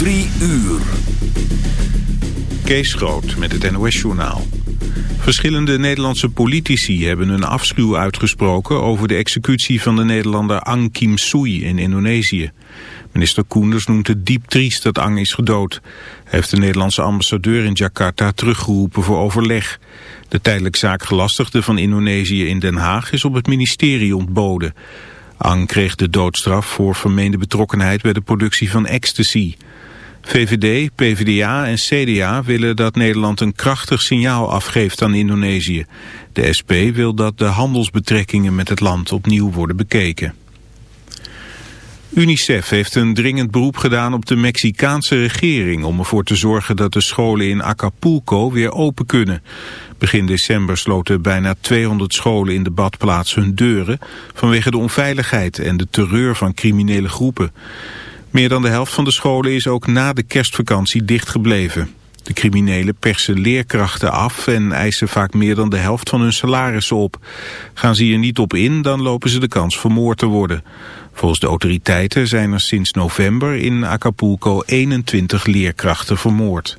Drie uur. Kees Groot met het NOS-journaal. Verschillende Nederlandse politici hebben een afschuw uitgesproken... over de executie van de Nederlander Ang Kim Sui in Indonesië. Minister Koenders noemt het diep triest dat Ang is gedood. Hij heeft de Nederlandse ambassadeur in Jakarta teruggeroepen voor overleg. De tijdelijk zaakgelastigde van Indonesië in Den Haag is op het ministerie ontboden. Ang kreeg de doodstraf voor vermeende betrokkenheid bij de productie van ecstasy. VVD, PvdA en CDA willen dat Nederland een krachtig signaal afgeeft aan Indonesië. De SP wil dat de handelsbetrekkingen met het land opnieuw worden bekeken. UNICEF heeft een dringend beroep gedaan op de Mexicaanse regering om ervoor te zorgen dat de scholen in Acapulco weer open kunnen. Begin december sloten bijna 200 scholen in de badplaats hun deuren vanwege de onveiligheid en de terreur van criminele groepen. Meer dan de helft van de scholen is ook na de kerstvakantie dichtgebleven. De criminelen persen leerkrachten af en eisen vaak meer dan de helft van hun salarissen op. Gaan ze hier niet op in, dan lopen ze de kans vermoord te worden. Volgens de autoriteiten zijn er sinds november in Acapulco 21 leerkrachten vermoord.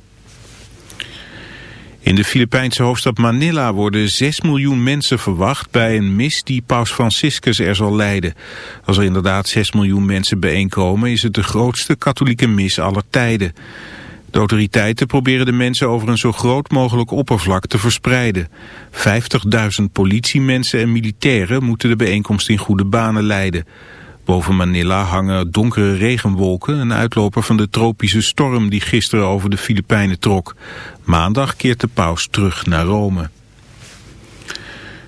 In de Filipijnse hoofdstad Manila worden 6 miljoen mensen verwacht bij een mis die paus Franciscus er zal leiden. Als er inderdaad 6 miljoen mensen bijeenkomen is het de grootste katholieke mis aller tijden. De autoriteiten proberen de mensen over een zo groot mogelijk oppervlak te verspreiden. 50.000 politiemensen en militairen moeten de bijeenkomst in goede banen leiden. Boven Manila hangen donkere regenwolken, een uitloper van de tropische storm die gisteren over de Filipijnen trok. Maandag keert de paus terug naar Rome.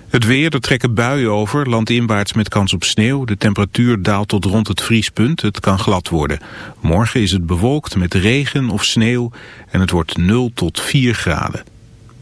Het weer, er trekken buien over, landinwaarts met kans op sneeuw. De temperatuur daalt tot rond het vriespunt, het kan glad worden. Morgen is het bewolkt met regen of sneeuw en het wordt 0 tot 4 graden.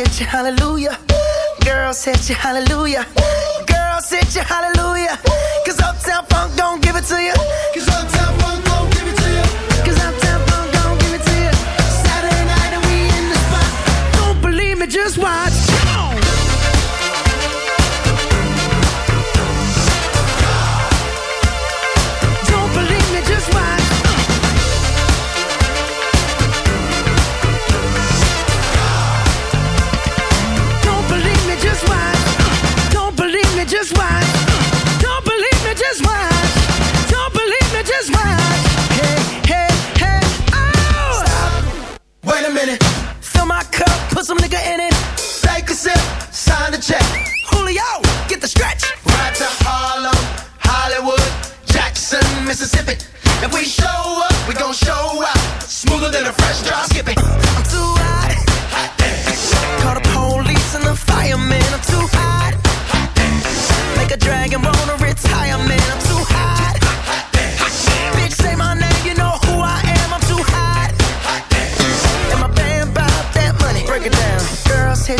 Hit you, hallelujah. Girls hit you, hallelujah girl said you hallelujah. Cause Uptown Funk don't give it to you. Cause Uptown Funk don't give it to you. Cause Uptown Funk don't give it to you. Saturday night and we in the spot. Don't believe me, just watch. Wait a minute. Fill my cup, put some nigga in it. Take a sip, sign the check. Julio, get the stretch. Right to Harlem, Hollywood, Jackson, Mississippi. If we show up, we gon' show out. Smoother than a fresh drop. Skip it. I'm too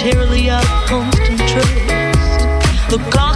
voluntarily out of constant trust. The clock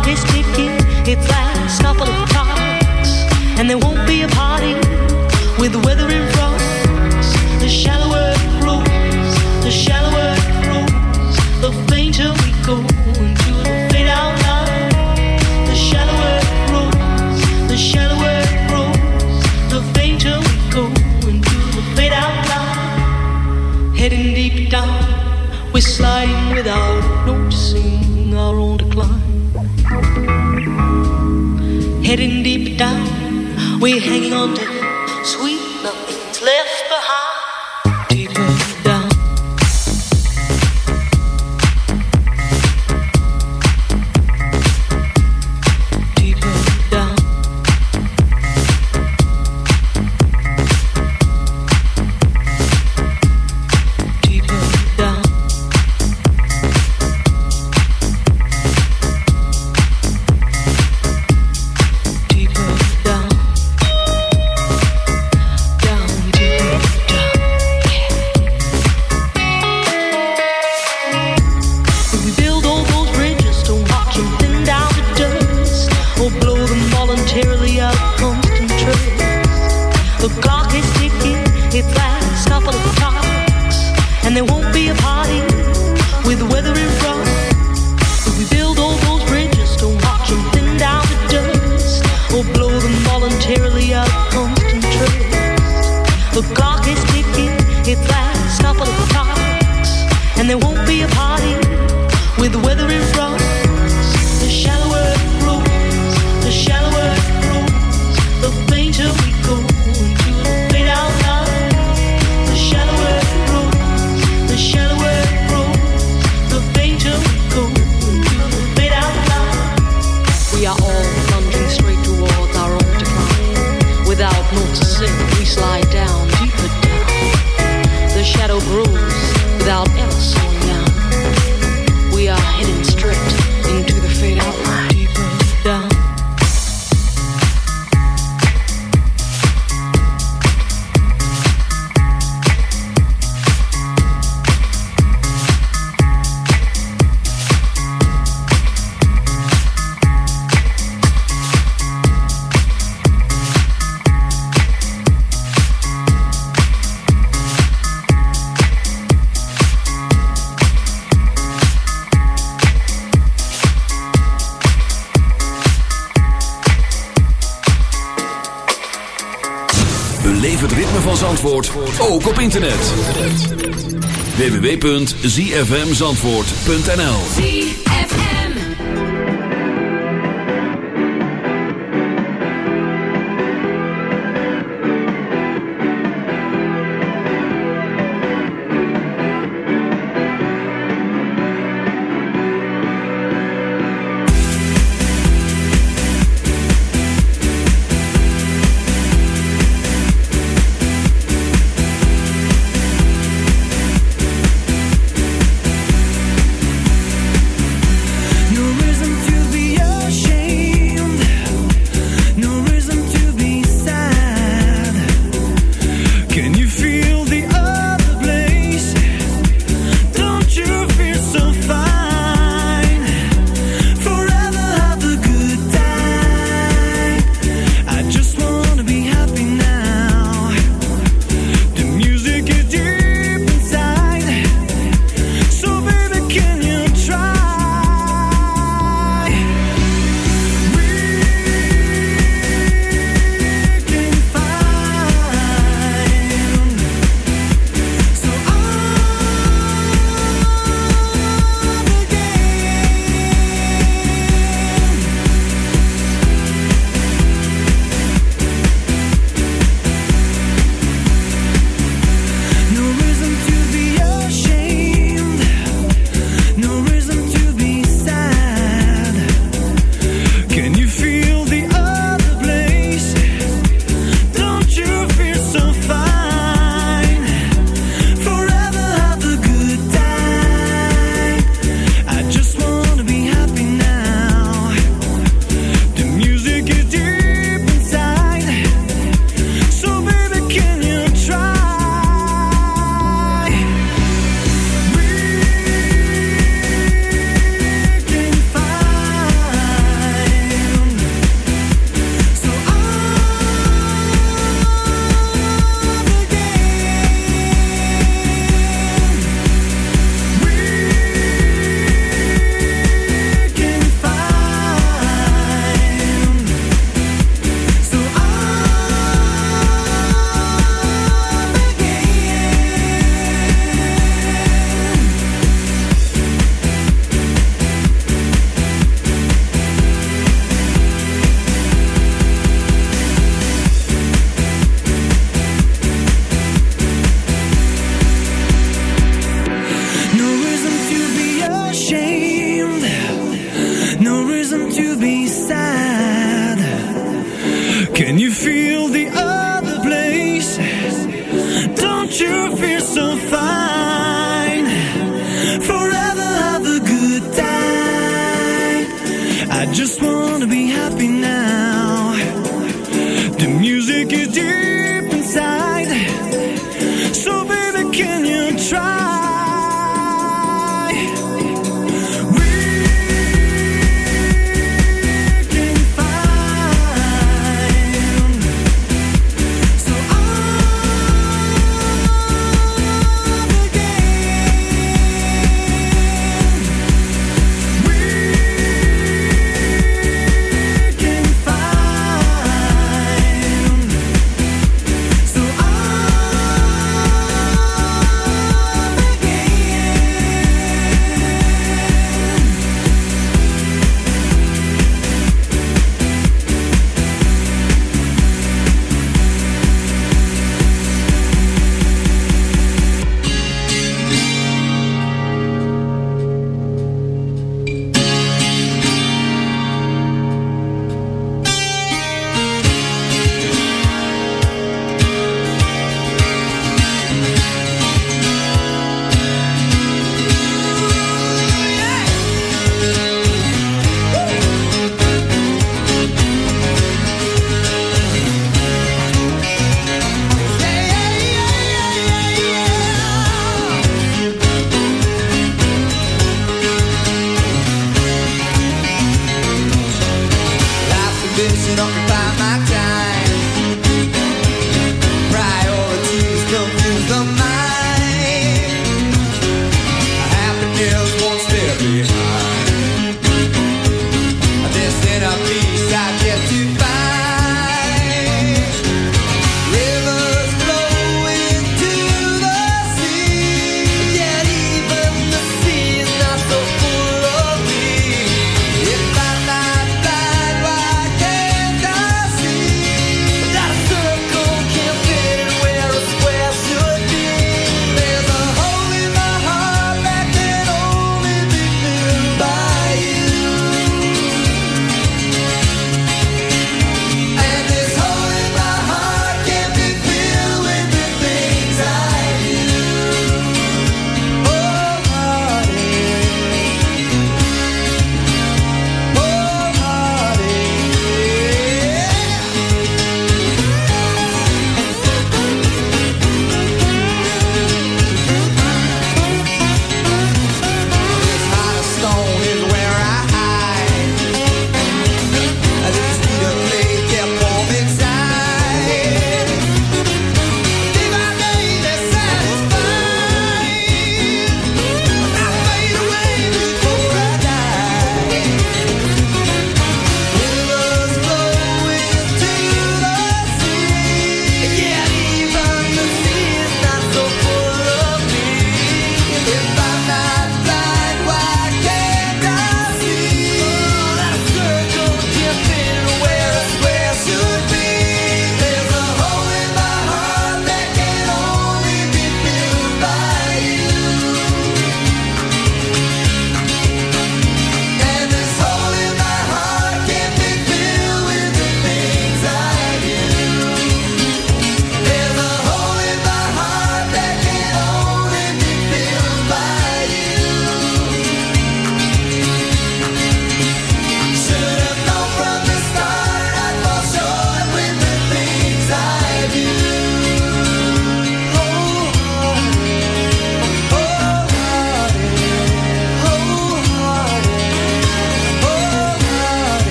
www.zfmzandvoort.nl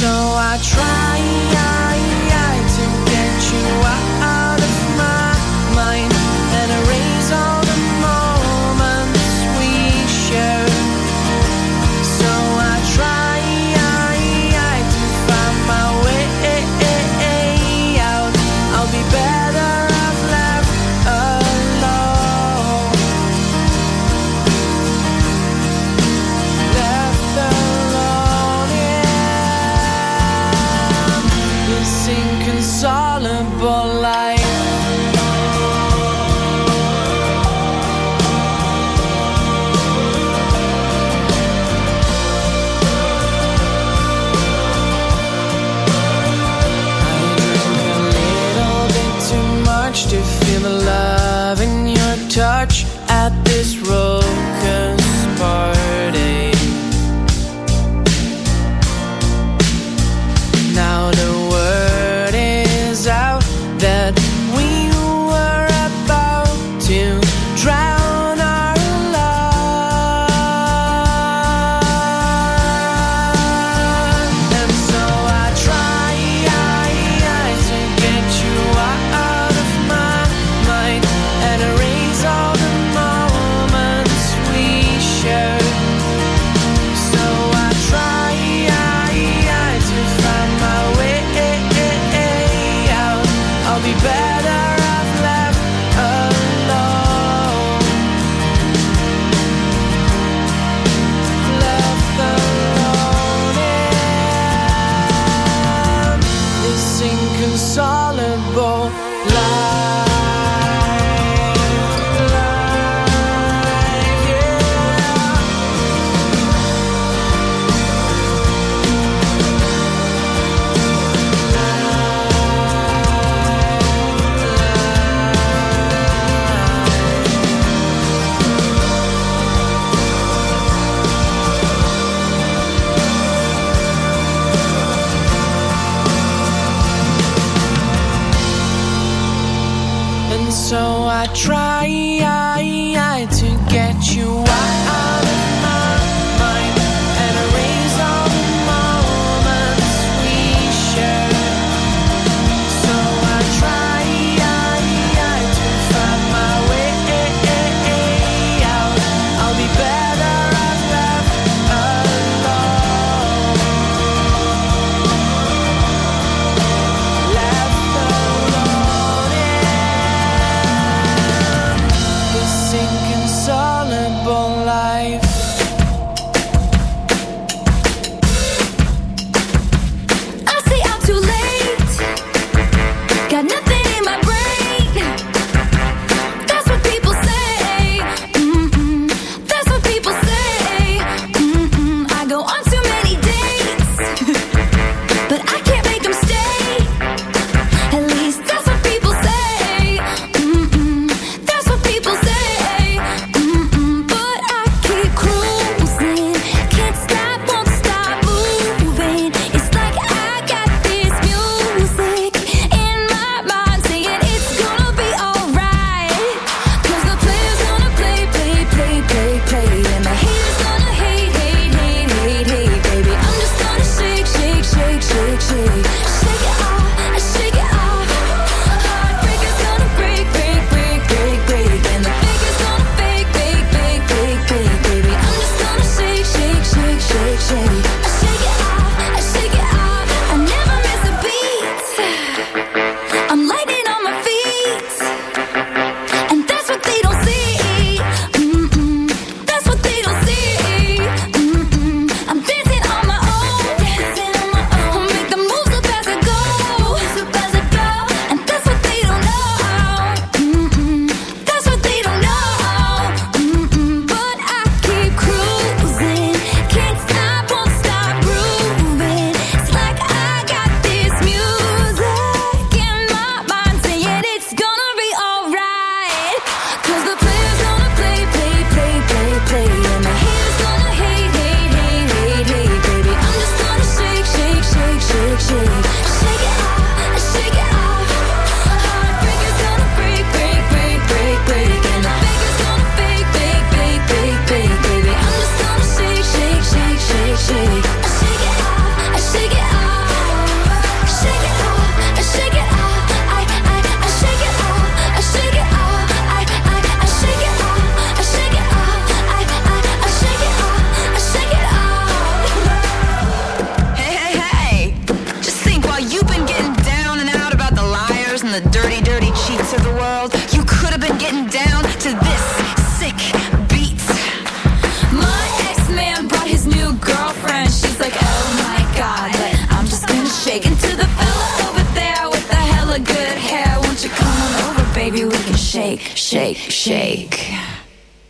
so I try to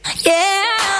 Yeah.